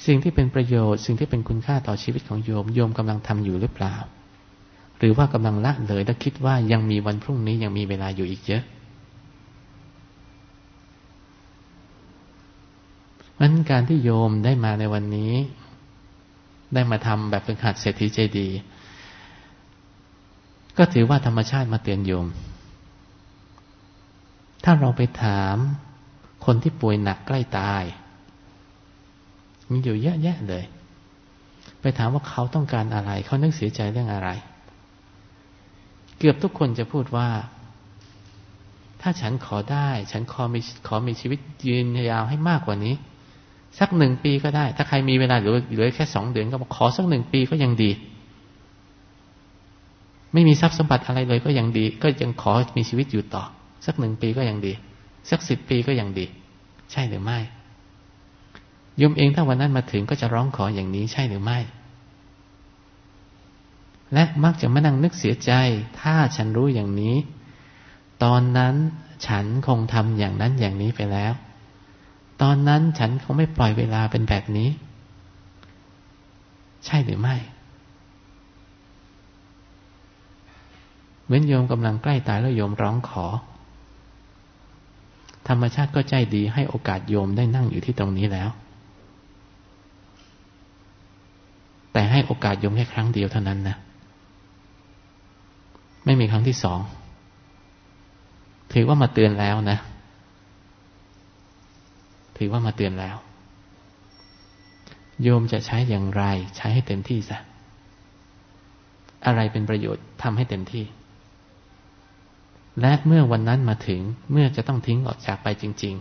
สิ่งที่เป็นประโยชน์ สิ่งที่เป็นคุณค่าต่อชีวิตของโยม โยมกำลังทำอยู่หรือเปล่า รือว่ากำลังละเลยและคิดว่ายังมีวันพรุ่งนี้ยังมีเวลาอยู่อีกเยอะมันการที่โยมได้มาในวันนี้ ได้มาทำแบบฝึกหัดเศรษฐีใจดี ก็ถือว่าธรรมชาติมาเตือนโยม ถ้าเราไปถามคนที่ป่วยหนักใกล้ตาย มีอยู่เยอะแยะเลย ไปถามว่าเขาต้องการอะไร เขานึกเสียใจเรื่องอะไรเกือบทุกคนจะพูดว่า ถ้าฉันขอได้ ฉันขอมีขอมีชีวิตยืนยาวให้มากกว่านี้ สักหนึ่งปีก็ได้ ถ้าใครมีเวลาเหลือเหลือแค่สองเดือนก็บอกขอสักหนึ่งปีก็ยังดี ไม่มีทรัพย์สมบัติอะไรเลยก็ยังดี ก็ยังขอมีชีวิตอยู่ต่อ สักหนึ่งปีก็ยังดี สักสิบปีก็ยังดี ใช่หรือไม่ยมเองถ้าวันนั้นมาถึงก็จะร้องขออย่างนี้ใช่หรือไม่ และมักจะมานั่งนึกเสียใจ ถ้าฉันรู้อย่างนี้ ตอนนั้นฉันคงทำอย่างนั้นอย่างนี้ไปแล้ว ตอนนั้นฉันคงไม่ปล่อยเวลาเป็นแบบนี้ ใช่หรือไม่เว้นโยมกำลังใกล้ตายแล้วโยมร้องขอ ธรรมชาติก็ใจดีให้โอกาสโยมได้นั่งอยู่ที่ตรงนี้แล้ว แต่ให้โอกาสโยมแค่ครั้งเดียวเท่านั้นนะ ไม่มีครั้งที่สอง ถือว่ามาเตือนแล้วนะ ถือว่ามาเตือนแล้ว โยมจะใช้อย่างไร ใช้ให้เต็มที่ซะ อะไรเป็นประโยชน์ทำให้เต็มที่ และเมื่อวันนั้นมาถึง เมื่อจะต้องทิ้งออกจากไปจริง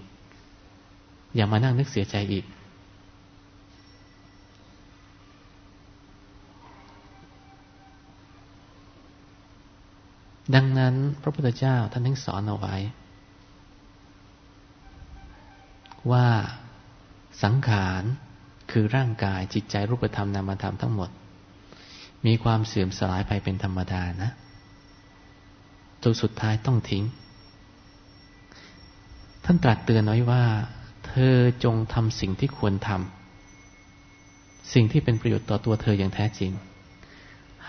ๆ อย่ามานั่งนึกเสียใจอีก ดังนั้นพระพุทธเจ้าท่านทั้งสอนเอาไว้ ว่าสังขารคือร่างกายจิตใจรูปธรรมนามธรรมทั้งหมด มีความเสื่อมสลายไปเป็นธรรมดานะจนสุดท้ายต้องทิ้ง ท่านตรัสเตือนไว้ว่า เธอจงทำสิ่งที่ควรทำสิ่งที่เป็นประโยชน์ต่อตัวเธออย่างแท้จริง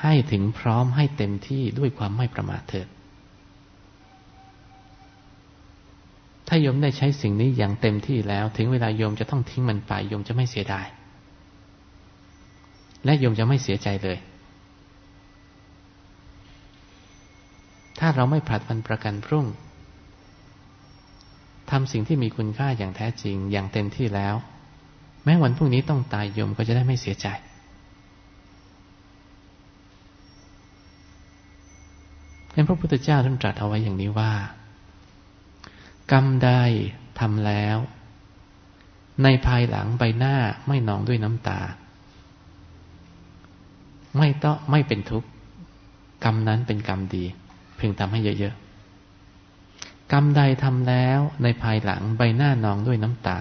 ให้ถึงพร้อมให้เต็มที่ด้วยความไม่ประมาทเถิด ถ้าโยมได้ใช้สิ่งนี้อย่างเต็มที่แล้ว ถึงเวลาโยมจะต้องทิ้งมันไปโยมจะไม่เสียดาย และโยมจะไม่เสียใจเลย ถ้าเราไม่ผลัดวันประกันพรุ่งทำสิ่งที่มีคุณค่าอย่างแท้จริงอย่างเต็มที่แล้ว แม้วันพรุ่งนี้ต้องตายโยมก็จะได้ไม่เสียใจ เป็นพระพุทธเจ้าท่านตรัสเอาไว้อย่างนี้ว่า กรรมใดทำแล้ว ในภายหลังใบหน้าไม่นองด้วยน้ำตา ไม่ต้องไม่เป็นทุกข์กรรมนั้นเป็นกรรมดีพึงทำให้เยอะๆกรรมใดทำแล้วในภายหลังใบหน้านองด้วยน้ำตา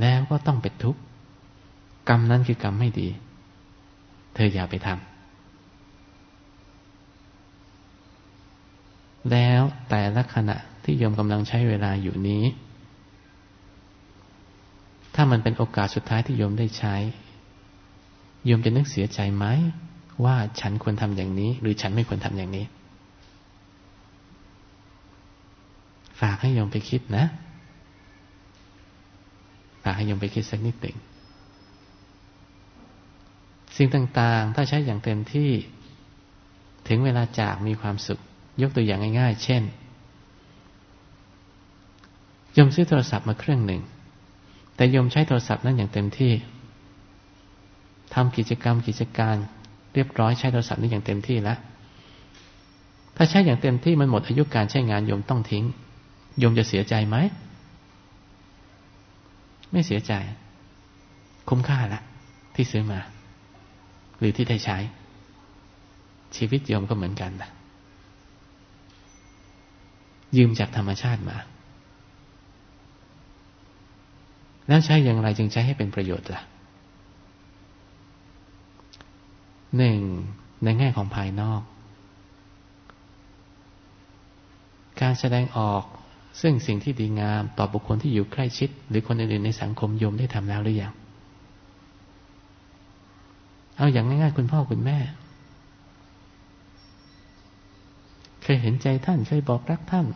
แล้วก็ต้องเป็นทุกข์กรรมนั้นคือกรรมไม่ดี เธออย่าไปทำ แล้วแต่ละขณะที่โยมกำลังใช้เวลาอยู่นี้ ถ้ามันเป็นโอกาสสุดท้ายที่โยมได้ใช้ โยมจะนึกเสียใจไหม ว่าฉันควรทำอย่างนี้ หรือฉันไม่ควรทำอย่างนี้ ฝากให้โยมไปคิดนะ ฝากให้โยมไปคิดสักนิดหนึ่งสิ่งต่าง ๆ ถ้าใช้อย่างเต็มที่ ถึงเวลาจากมีความสุข ยกตัวอย่างง่าย ๆ เช่นโยมซื้อโทรศัพท์มาเครื่องหนึ่ง แต่โยมใช้โทรศัพท์นั้นอย่างเต็มที่ทำกิจกรรมกิจการเรียบร้อยใช้โทรศัพท์นี้อย่างเต็มที่แล้วถ้าใช้อย่างเต็มที่มันหมดอายุการใช้งานโยมต้องทิ้งโยมจะเสียใจไหม ไม่เสียใจ คุ้มค่าละที่ซื้อมา หรือที่ได้ใช้ ชีวิตโยมก็เหมือนกันนะ ยืมจากธรรมชาติมา แล้วใช้อย่างไรจึงใช้ให้เป็นประโยชน์ละ่ะหนึ่งในแง่ของภายนอก การแสดงออกซึ่งสิ่งที่ดีงามต่อบุคคลที่อยู่ใกล้ชิด หรือคนอื่นๆในสังคมโยมได้ทำแล้วหรือยัง เอาอย่างง่ายๆคุณพ่อคุณแม่ เคยเห็นใจท่าน เคยบอกรักท่าน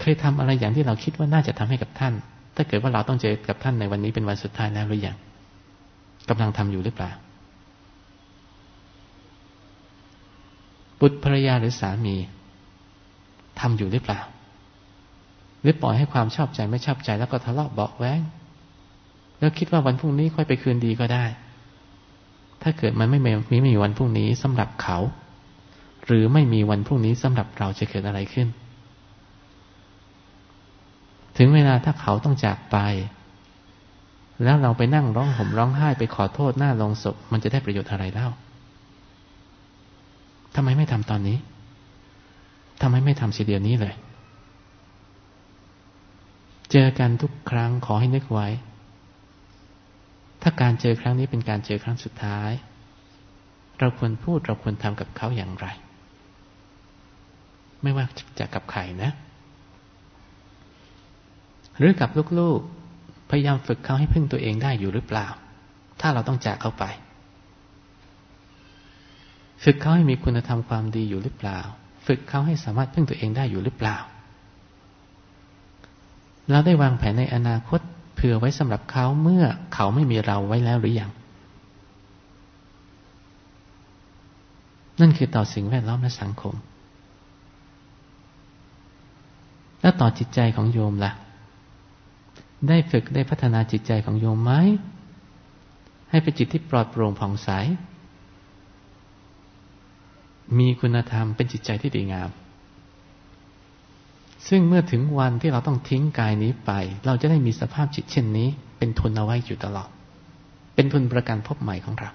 เคยทำอะไรอย่างที่เราคิดว่าน่าจะทำให้กับท่าน ถ้าเกิดว่าเราต้องเจอกับท่านในวันนี้เป็นวันสุดท้ายแล้วหรือยังกำลังทำอยู่หรือเปล่า บุตรภรรยาหรือสามีทำอยู่หรือเปล่า หรือปล่อยให้ความชอบใจไม่ชอบใจแล้วก็ทะเลาะเบาแว้งแล้วคิดว่าวันพรุ่งนี้ค่อยไปคืนดีก็ได้ ถ้าเกิดมันไม่มีไม่มีวันพรุ่งนี้สำหรับเขา หรือไม่มีวันพรุ่งนี้สำหรับเราจะเกิดอะไรขึ้น ถึงเวลาถ้าเขาต้องจากไป แล้วเราไปนั่งร้องห่มร้องไห้ไปขอโทษหน้าลงศพ มันจะได้ประโยชน์อะไรเล่าทำไมไม่ทำตอนนี้ทำไมไม่ทำเสียเดียวนี้เลย เจอกันทุกครั้งขอให้นึกไว้ ถ้าการเจอครั้งนี้เป็นการเจอครั้งสุดท้าย เราควรพูดเราควรทำกับเขาอย่างไร ไม่ว่าจะกับใครนะ หรือกับลูกๆ พยายามฝึกเขาให้พึ่งตัวเองได้อยู่หรือเปล่า ถ้าเราต้องจากเขาไป ฝึกเขาให้มีคุณธรรมความดีอยู่หรือเปล่า ฝึกเขาให้สามารถพึ่งตัวเองได้อยู่หรือเปล่า เราได้วางแผนในอนาคตเผื่อไว้สำหรับเขาเมื่อเขาไม่มีเราไว้แล้วหรือยังนั่นคือต่อสิ่งแวดล้อมและสังคม แล้วต่อจิตใจของโยมละ่ะ ได้ฝึกได้พัฒนาจิตใจของโยมไหม ให้เป็นจิตที่ปลอดโปร่งผ่องใส มีคุณธรรมเป็นจิตใจที่ดีงาม ซึ่งเมื่อถึงวันที่เราต้องทิ้งกายนี้ไป เราจะได้มีสภาพจิตเช่นนี้ เป็นทุนเอาไว้อยู่ตลอด เป็นทุนประกันพบใหม่ของเรา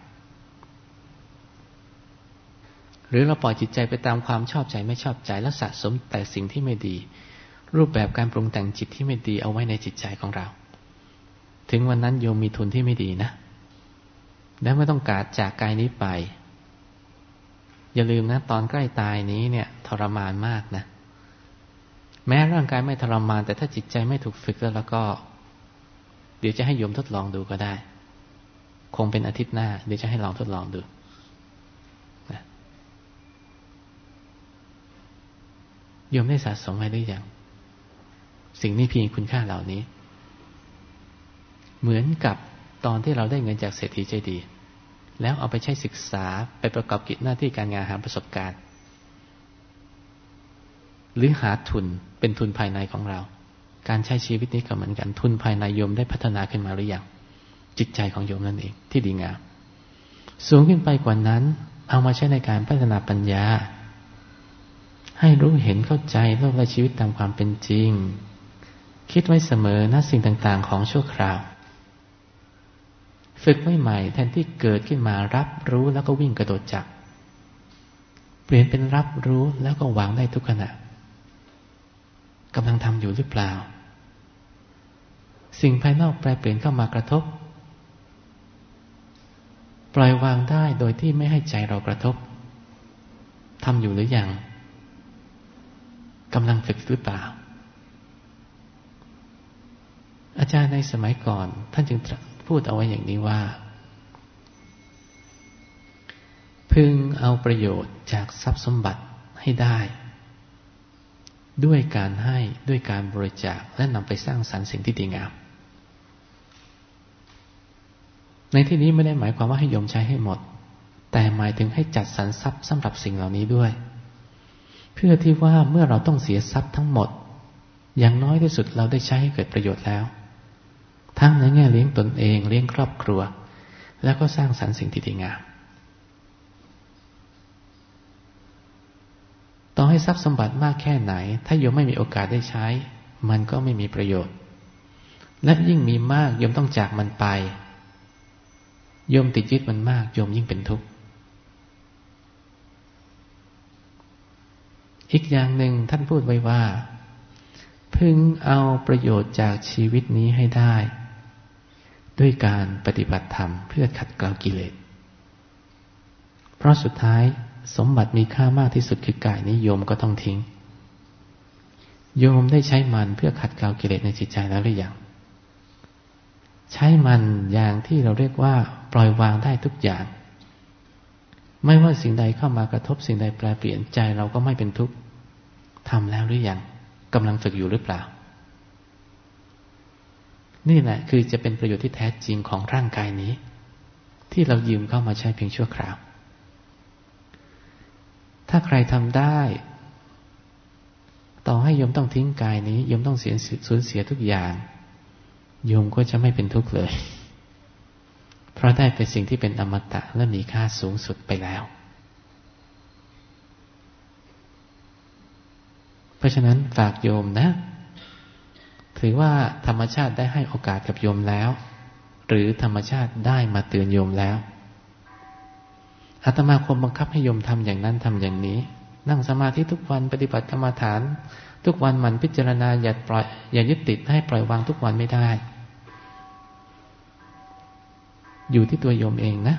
หรือเราปล่อยจิตใจไปตามความชอบใจไม่ชอบใจแล้วสะสมแต่สิ่งที่ไม่ดี รูปแบบการปรุงแต่งจิตที่ไม่ดีเอาไว้ในจิตใจของเรา ถึงวันนั้นโยมมีทุนที่ไม่ดีนะ และไม่ต้องการจากกายนี้ไป อย่าลืมนะ ตอนใกล้ตายนี้เนี่ย ทรมานมากนะ แม้ร่างกายไม่ทรมาน แต่ถ้าจิตใจไม่ถูกฝึกแล้วแล้วก็ เดี๋ยวจะให้โยมทดลองดูก็ได้ คงเป็นอาทิตย์หน้า เดี๋ยวจะให้ลองทดลองดูโยมได้สะสมไว้หรือยัง สิ่งนี้เพียงคุณค่าเหล่านี้ เหมือนกับตอนที่เราได้เงินจากเศรษฐีใจดี แล้วเอาไปใช้ศึกษาไปประกอบกิจหน้าที่การงานหาประสบการณ์ หรือหาทุนเป็นทุนภายในของเรา การใช้ชีวิตนี้ก็เหมือนกันทุนภายในโยมได้พัฒนาขึ้นมาหรือยังจิตใจของโยมนั่นเองที่ดีงามสูงขึ้นไปกว่านั้น เอามาใช้ในการพัฒนาปัญญา ให้รู้เห็นเข้าใจโลกและชีวิตตามความเป็นจริง คิดไว้เสมอนะสิ่งต่างๆ ของชั่วคราว ฝึกไม่ใหม่แทนที่เกิดขึ้นมารับรู้แล้วก็วิ่งกระโดดจับ เปลี่ยนเป็นรับรู้แล้วก็วางได้ทุกขณะกำลังทำอยู่หรือเปล่า สิ่งภายนอกแปลเปลี่ยนเข้ามากระทบ ปล่อยวางได้โดยที่ไม่ให้ใจเรากระทบทำอยู่หรือยังกำลังฝึกหรือเปล่า อาจารย์ในสมัยก่อน ท่านจึงพูดเอาไว้อย่างนี้ว่า พึงเอาประโยชน์จากทรัพย์สมบัติให้ได้ ด้วยการให้ด้วยการบริจาคและนำไปสร้างสรรค์สิ่งที่ดีงาม ในที่นี้ไม่ได้หมายความว่าให้โยมใช้ให้หมด แต่หมายถึงให้จัดสรรทรัพย์สำหรับสิ่งเหล่านี้ด้วย เพื่อที่ว่าเมื่อเราต้องเสียทรัพย์ทั้งหมดอย่างน้อยที่สุดเราได้ใช้ให้เกิดประโยชน์แล้ว ทั้งในแง่เลี้ยงตนเอง เลี้ยงครอบครัว แล้วก็สร้างสรรค์สิ่งที่ดีงามต่อให้ทรัพย์สมบัติมากแค่ไหน ถ้าโยมไม่มีโอกาสได้ใช้ มันก็ไม่มีประโยชน์ และยิ่งมีมากโยมต้องจากมันไปโยมติดยึดมันมากโยมยิ่งเป็นทุกข์อีกอย่างหนึ่งท่านพูดไว้ว่า พึงเอาประโยชน์จากชีวิตนี้ให้ได้ ด้วยการปฏิบัติธรรมเพื่อขัดเกลากิเลส เพราะสุดท้ายสมบัติมีค่ามากที่สุดคือกายนิยมก็ต้องทิ้ง โยมได้ใช้มันเพื่อขัดเกลากิเลสในจิตใจแล้วหรือยัง ใช้มันอย่างที่เราเรียกว่า ปล่อยวางได้ทุกอย่าง ไม่ว่าสิ่งใดเข้ามากระทบสิ่งใดแปลเปลี่ยนใจเราก็ไม่เป็นทุกข์ทำแล้วหรือยังกำลังฝึกอยู่หรือเปล่า นี่แหละคือจะเป็นประโยชน์ที่แท้จริงของร่างกายนี้ ที่เรายืมเข้ามาใช้เพียงชั่วคราว ถ้าใครทำได้ ต่อให้โยมต้องทิ้งกายนี้โยมต้องเสียสูญเสียทุกอย่างโยมก็จะไม่เป็นทุกข์เลย เพราะได้เป็นสิ่งที่เป็นอมตะและมีค่าสูงสุดไปแล้ว เพราะฉะนั้นฝากโยมนะ ถือว่าธรรมชาติได้ให้โอกาสกับโยมแล้ว หรือธรรมชาติได้มาเตือนโยมแล้วอาตมาคมบังคับให้โยมทำอย่างนั้นทำอย่างนี้ นั่งสมาธิทุกวันปฏิบัติกรรมฐาน ทุกวันมันพิจารณาอย่าปล่อยอย่ายึดติดให้ปล่อยวางทุกวันไม่ได้ อยู่ที่ตัวโยมเองนะ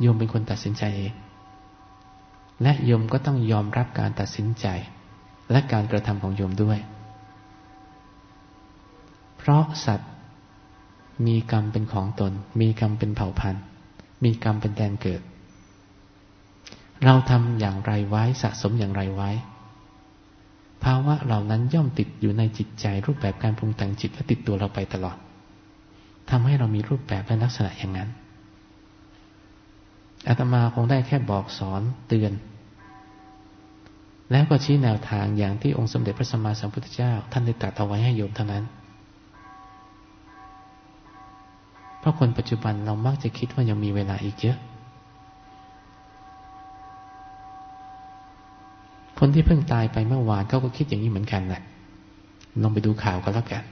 โยมเป็นคนตัดสินใจเองและโยมก็ต้องยอมรับการตัดสินใจ และการกระทำของโยมด้วย เพราะสัตว์มีกรรมเป็นของตน มีกรรมเป็นเผ่าพันธุ์ มีกรรมเป็นแดนเกิด เราทำอย่างไรไว้สะสมอย่างไรไว้ ภาวะเหล่านั้นย่อมติดอยู่ในจิตใจรูปแบบการปรุงแต่งจิตและติดตัวเราไปตลอดทำให้เรามีรูปแบบและลักษณะอย่างนั้นอาตมาคงได้แค่บอกสอนเตือน แล้วก็ชี้แนวทางอย่างที่องค์สมเด็จพระสัมมาสัมพุทธเจ้า ท่านได้ตรัสเอาไว้ให้โยมเท่านั้น เพราะคนปัจจุบันเรามักจะคิดว่ายังมีเวลาอีกเยอะ คนที่เพิ่งตายไปเมื่อวานเขาก็คิดอย่างนี้เหมือนกันแหละลองไปดูข่าวกันแล้วกัน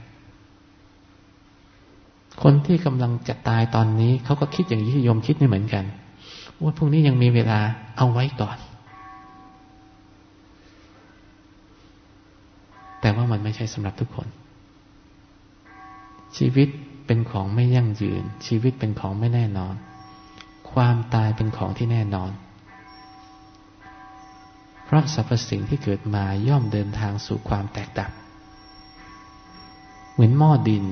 คนที่กำลังจะตายตอนนี้เขาก็คิดอย่างที่โยมคิดนี่เหมือนกันว่าพรุ่งนี้ยังมีเวลาเอาไว้ก่อน แต่ว่ามันไม่ใช่สำหรับทุกคน ชีวิต เป็นของไม่ยั่งยืน ชีวิตเป็นของไม่แน่นอน ความตายเป็นของที่แน่นอน เพราะสรรพสิ่งที่เกิดมาย่อมเดินทางสู่ความแตกดับ เหมือนหม้อดิน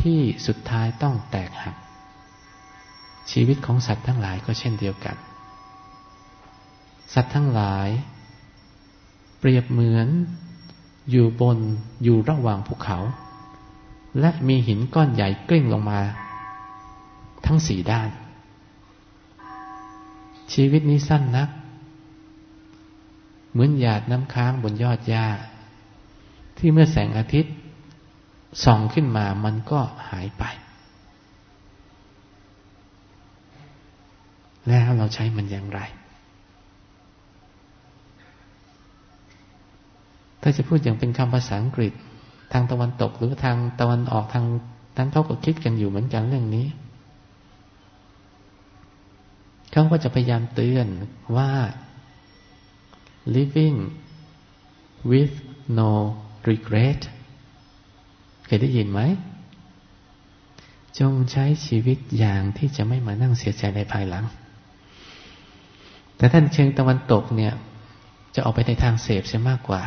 ที่สุดท้ายต้องแตกหัก ชีวิตของสัตว์ทั้งหลายก็เช่นเดียวกัน สัตว์ทั้งหลาย เปรียบเหมือนอยู่บนอยู่ระหว่างภูเขา และมีหินก้อนใหญ่กลิ้งลงมา ทั้งสี่ด้าน ชีวิตนี้สั้นนัก เหมือนหยาดน้ำค้างบนยอดหญ้า ที่เมื่อแสงอาทิตย์ส่องขึ้นมามันก็หายไป แล้วเราใช้มันอย่างไร ถ้าจะพูดอย่างเป็นคำภาษาอังกฤษ ทางตะวันตกหรือทางตะวันออกทางนั้นเขาก็คิดกันอยู่เหมือนกันเรื่องนี้เขาก็จะพยายามเตือนว่า living with no regret เคยได้ยินไหม จงใช้ชีวิตอย่างที่จะไม่มานั่งเสียใจในภายหลัง แต่ท่านเชิงตะวันตกเนี่ย จะออกไปในทางเสพเสียมากกว่า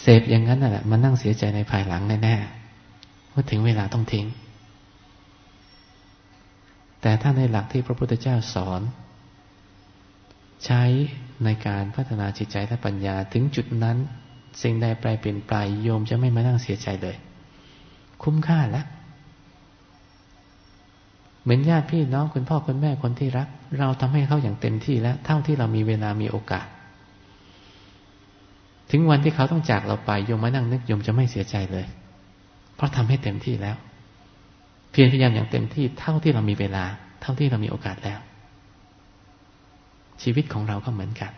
เสพอย่างนั้นน่ะมานั่งเสียใจในภายหลังแน่ๆว่าถึงเวลาต้องทิ้ง แต่ถ้าในหลักที่พระพุทธเจ้าสอน ใช้ในการพัฒนาจิตใจและปัญญาถึงจุดนั้น สิ่งใดแปลเปลี่ยนไปโยมจะไม่มานั่งเสียใจเลย คุ้มค่าแล้วเหมือนญาติพี่น้องคุณพ่อคุณแม่คนที่รัก เราทำให้เขาอย่างเต็มที่แล้ว เท่าที่เรามีเวลามีโอกาส ถึงวันที่เขาต้องจากเราไปโยมมานั่งนึกโยมจะไม่เสียใจเลย เพราะทำให้เต็มที่แล้ว เพียรพยายามอย่างเต็มที่เท่าที่เรามีเวลา เท่าที่เรามีโอกาสแล้ว ชีวิตของเราก็เหมือนกัน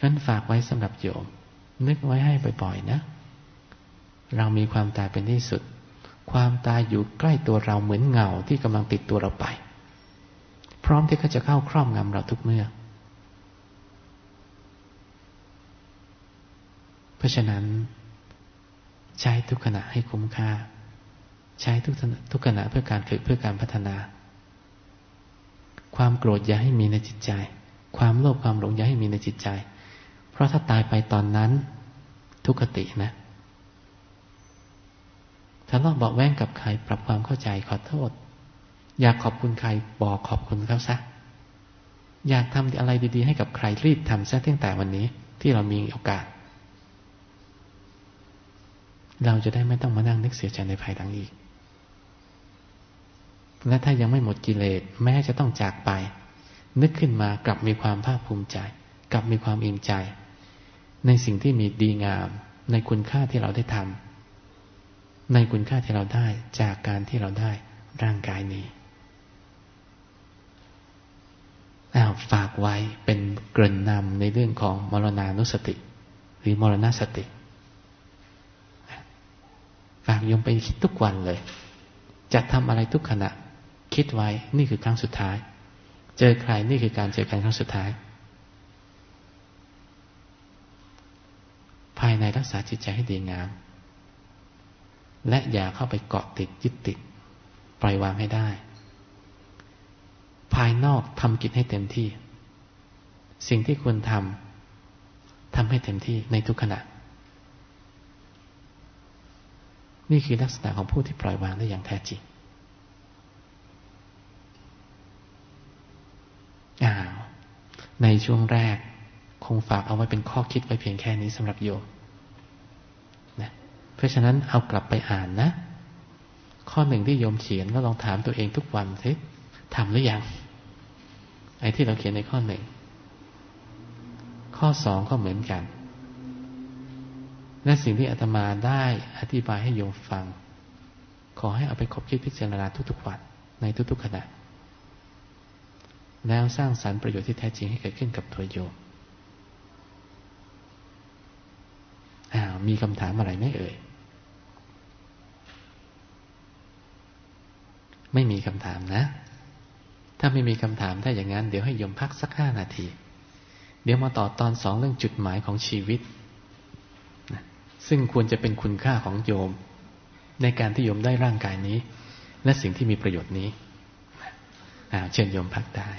ฉันฝากไว้สำหรับโยม นึกไว้ให้บ่อยๆนะ เรามีความตายเป็นที่สุด ความตายอยู่ใกล้ตัวเราเหมือนเงาที่กำลังติดตัวเราไป ร้อมที่เขาจะเข้าครอบงำเราทุกเมื่อ เพราะฉะนั้น ใช้ทุกขณะให้คุ้มค่า ใช้ทุกทุกขณะเพื่อการฝึกเพื่อการพัฒนา ความโกรธอย่าให้มีในจิตใจ ความโลภความหลงอย่าให้มีในจิตใจ เพราะถ้าตายไปตอนนั้น ทุกขตินะถ้าเราบอกแว้งกับใครปรับความเข้าใจขอโทษ อยากขอบคุณใครบอกขอบคุณเขาซะอยากทำอะไรดีๆ ให้กับใครรีบทำซะตั้งแต่วันนี้ที่เรามีโอกาส เราจะได้ไม่ต้องมานั่งนึกเสียใจในภายหลังอีก และถ้ายังไม่หมดกิเลสแม้จะต้องจากไป นึกขึ้นมากลับมีความภาคภูมิใจ กลับมีความอิ่มใจ ในสิ่งที่มีดีงาม ในคุณค่าที่เราได้ทำในคุณค่าที่เราได้จากการที่เราได้ร่างกายนี้อ้าว ฝากไว้เป็นเกริ่นนำในเรื่องของมรณานุสติ หรือมรณสติ ฝากยมไปคิดทุกวันเลย จะทำอะไรทุกขณะ คิดไว้นี่คือครั้งสุดท้าย เจอใครนี่คือการเจอกันครั้งสุดท้าย ภายในรักษาจิตใจให้ดีงาม และอย่าเข้าไปเกาะติดยึดติด ปล่อยวางให้ได้ายนอกทำกิจให้เต็มที่ สิ่งที่ควรทำทำให้เต็มที่ในทุกขณะ นี่คือลักษณะของผู้ที่ปล่อยวางได้อย่างแท้จริงอ้าวในช่วงแรกคงฝากเอาไว้เป็นข้อคิดไว้เพียงแค่นี้สำหรับโยมนะเพราะฉะนั้นเอากลับไปอ่านนะ ข้อหนึ่งที่โยมเขียนก็ลองถามตัวเองทุกวันสิทำหรือยัง ไอ้ที่เราเขียนในข้อหนึ่ง ข้อสองก็เหมือนกัน และสิ่งที่อาตมาได้อธิบายให้โยมฟัง ขอให้เอาไปคบคิดพิจารณาทุกๆวันในทุกๆขณะ แล้วสร้างสรรค์ประโยชน์ที่แท้จริงให้เกิดขึ้นกับตัวโยมมีคำถามอะไรไหมเอ่ย ไม่มีคำถามนะ ถ้าไม่มีคำถามถ้าอย่างนั้น เดี๋ยวให้โยมพักสักห้านาที เดี๋ยวมาต่อตอนสองเรื่องจุดหมายของชีวิตนะซึ่งควรจะเป็นคุณค่าของโยม ในการที่โยมได้ร่างกายนี้ และสิ่งที่มีประโยชน์นี้เชิญโยมพักได้